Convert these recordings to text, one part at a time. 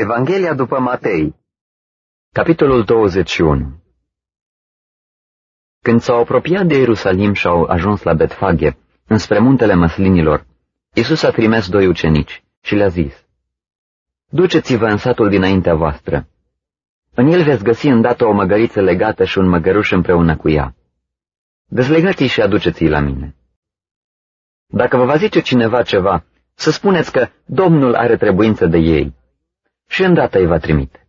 Evanghelia după Matei Capitolul 21 Când s-au apropiat de Ierusalim și au ajuns la Betfage, înspre muntele măslinilor, Iisus a trimis doi ucenici și le-a zis, Duceți-vă în satul dinaintea voastră. În el veți găsi îndată o măgăriță legată și un măgăruș împreună cu ea. Dezlegați-i și aduceți-i la mine. Dacă vă va zice cineva ceva, să spuneți că Domnul are trebuință de ei și îndată îi va trimite.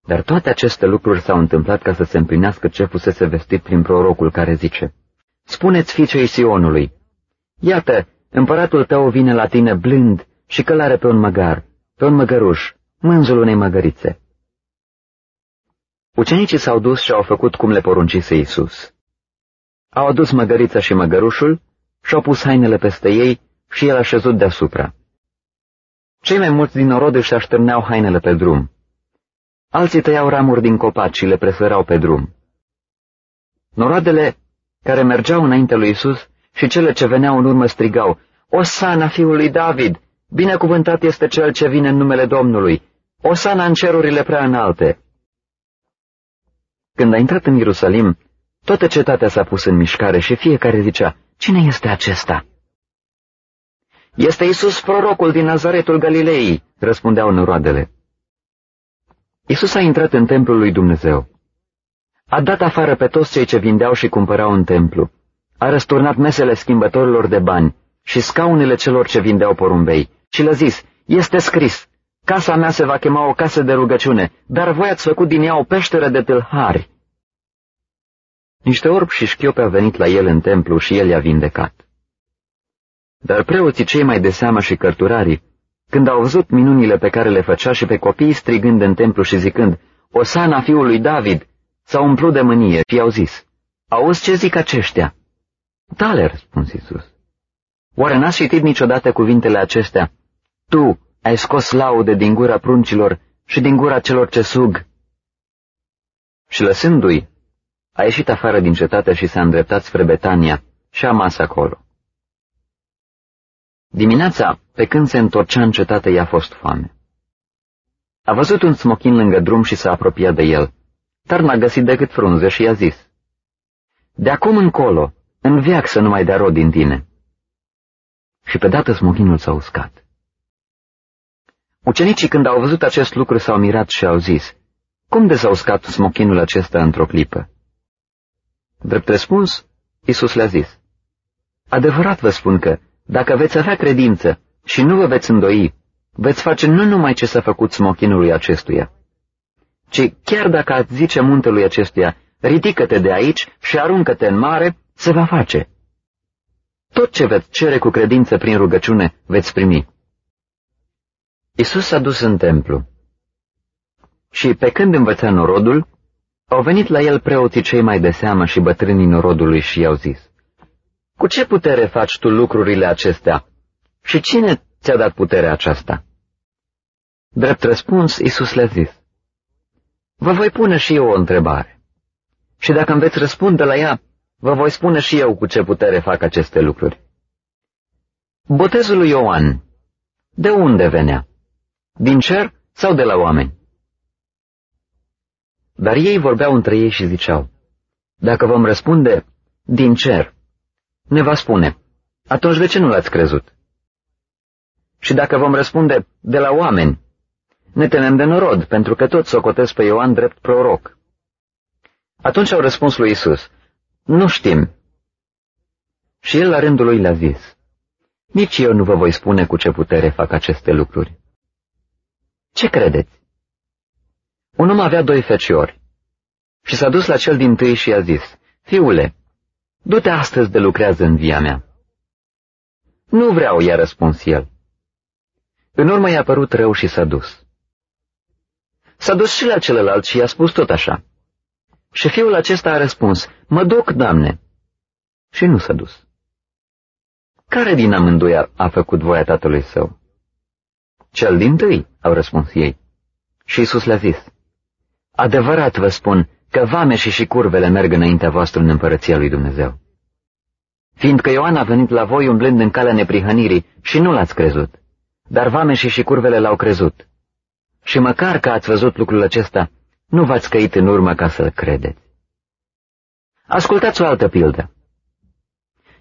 Dar toate aceste lucruri s-au întâmplat ca să se împlinească ce fusese vestit prin prorocul care zice, Spuneți fiicei Sionului, iată, împăratul tău vine la tine blând și călare pe un măgar, pe un măgăruș, mânzul unei măgărițe. Ucenicii s-au dus și au făcut cum le poruncise Iisus. Au adus măgărița și măgărușul și-au pus hainele peste ei și el a șezut deasupra. Cei mai mulți din norod își așterneau hainele pe drum. Alții tăiau ramuri din copaci și le presărau pe drum. Noroadele care mergeau înainte lui Isus și cele ce veneau în urmă strigau, Osana fiului David, binecuvântat este cel ce vine în numele Domnului, Osana în cerurile prea înalte. Când a intrat în Ierusalim, toată cetatea s-a pus în mișcare și fiecare zicea, Cine este acesta? Este Isus prorocul din Nazaretul Galilei, răspundeau noroadele. Isus a intrat în templul lui Dumnezeu. A dat afară pe toți cei ce vindeau și cumpărau în templu. A răsturnat mesele schimbătorilor de bani și scaunele celor ce vindeau porumbei și le-a zis, este scris, casa mea se va chema o casă de rugăciune, dar voi ați făcut din ea o peșteră de tâlhari. Niște orbi și șchiope au venit la el în templu și el i-a vindecat. Dar preoții cei mai de seamă și cărturarii, când au văzut minunile pe care le făcea și pe copiii strigând în templu și zicând, Osana fiului David, s-au umplut de mânie și i-au zis, Auzi ce zic aceștia? Tale, răspuns Iisus. Oare n-ați citit niciodată cuvintele acestea? Tu ai scos laude din gura pruncilor și din gura celor ce sug. Și lăsându-i, a ieșit afară din cetate și s-a îndreptat spre Betania și a mas acolo. Dimineața, pe când se întorcea în cetate, i-a fost foame. A văzut un smochin lângă drum și s-a apropiat de el, dar n-a găsit decât frunze și i-a zis, De acum încolo, în viac să nu mai dea rod din tine. Și pe dată smochinul s-a uscat. Ucenicii când au văzut acest lucru s-au mirat și au zis, Cum de s-a uscat smochinul acesta într-o clipă? Drept răspuns, Isus le-a zis, Adevărat vă spun că, dacă veți avea credință și nu vă veți îndoi, veți face nu numai ce s-a făcut smochinului acestuia, ci chiar dacă ați zice muntelui acestuia, ridică-te de aici și aruncă-te în mare, se va face. Tot ce veți cere cu credință prin rugăciune, veți primi. Isus s-a dus în templu și, pe când învăța norodul, au venit la el preoții cei mai de seamă și bătrânii norodului și i-au zis, Cu ce putere faci tu lucrurile acestea? Și cine ți-a dat puterea aceasta? Drept răspuns, Isus le-a zis, Vă voi pune și eu o întrebare. Și dacă îmi veți răspunde la ea, vă voi spune și eu cu ce putere fac aceste lucruri. Botezul lui Ioan, de unde venea? Din cer sau de la oameni? Dar ei vorbeau între ei și ziceau, Dacă vom răspunde, din cer, ne va spune, atunci de ce nu l-ați crezut? Și dacă vom răspunde, de la oameni, ne temem de norod, pentru că toți socotesc pe Ioan drept proroc. Atunci au răspuns lui Isus, nu știm. Și el la rândul lui le-a zis, nici eu nu vă voi spune cu ce putere fac aceste lucruri. Ce credeți? Un om avea doi feciori și s-a dus la cel din tâi și i-a zis, Fiule, du-te astăzi de lucrează în via mea. Nu vreau, i-a răspuns el. În urmă i-a părut rău și s-a dus. S-a dus și la celălalt și i-a spus tot așa. Și fiul acesta a răspuns, mă duc, doamne. Și nu s-a dus. Care din amândoi a, a făcut voia tatălui său? Cel din tâi, au răspuns ei. Și Isus le-a zis, Adevărat vă spun că vame și și curvele merg înaintea voastră în împărăția lui Dumnezeu. Fiindcă Ioan a venit la voi umblând în calea neprihănirii și nu l-ați crezut, dar vameșii și curvele l-au crezut. Și măcar că ați văzut lucrul acesta, nu v-ați căit în urmă ca să-l credeți. Ascultați o altă pildă.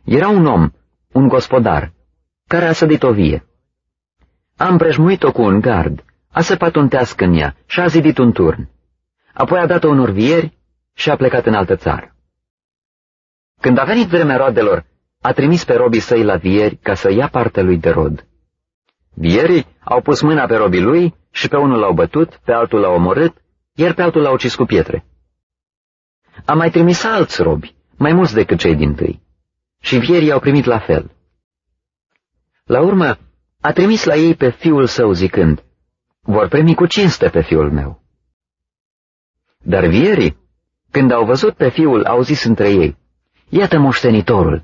Era un om, un gospodar, care a sădit o vie. A împrejmuit-o cu un gard, a săpat un teasc în ea și a zidit un turn. Apoi a dat-o unor vieri și a plecat în altă țară. Când a venit vremea roadelor, a trimis pe robii săi la vieri ca să ia partea lui de rod. Vierii au pus mâna pe robii lui și pe unul l-au bătut, pe altul l-au omorât, iar pe altul l-au ucis cu pietre. A mai trimis alți robi, mai mulți decât cei din tâi, și vierii au primit la fel. La urmă, a trimis la ei pe fiul său zicând, vor primi cu cinste pe fiul meu. Dar vierii, când au văzut pe fiul, au zis între ei, Iată moștenitorul,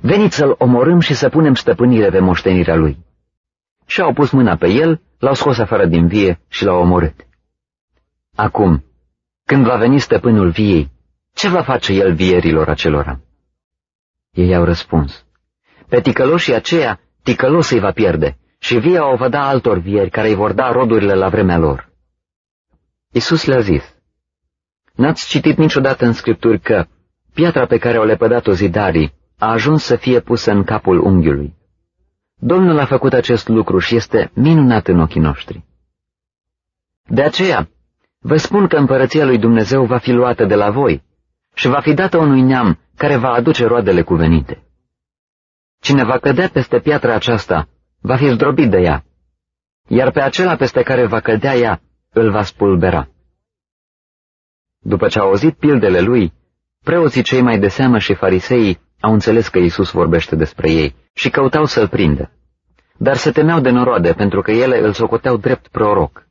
veniți să-l omorâm și să punem stăpânire pe moștenirea lui. Și au pus mâna pe el, l-au scos afară din vie și l-au omorât. Acum, când va veni stăpânul viei, ce va face el vierilor acelora? Ei au răspuns, pe ticăloșii aceia, ticălos îi va pierde și via o va da altor vieri care îi vor da rodurile la vremea lor. Isus le-a zis, N-ați citit niciodată în Scripturi că piatra pe care o lepădat-o zidarii a ajuns să fie pusă în capul unghiului. Domnul a făcut acest lucru și este minunat în ochii noștri. De aceea, vă spun că împărăția lui Dumnezeu va fi luată de la voi și va fi dată unui neam care va aduce roadele cuvenite. Cine va cădea peste piatra aceasta, va fi zdrobit de ea, iar pe acela peste care va cădea ea, îl va spulbera. După ce au auzit pildele lui, preoții cei mai de seamă și fariseii au înțeles că Isus vorbește despre ei și căutau să-l prindă. Dar se temeau de noroade pentru că ele îl socoteau drept proroc.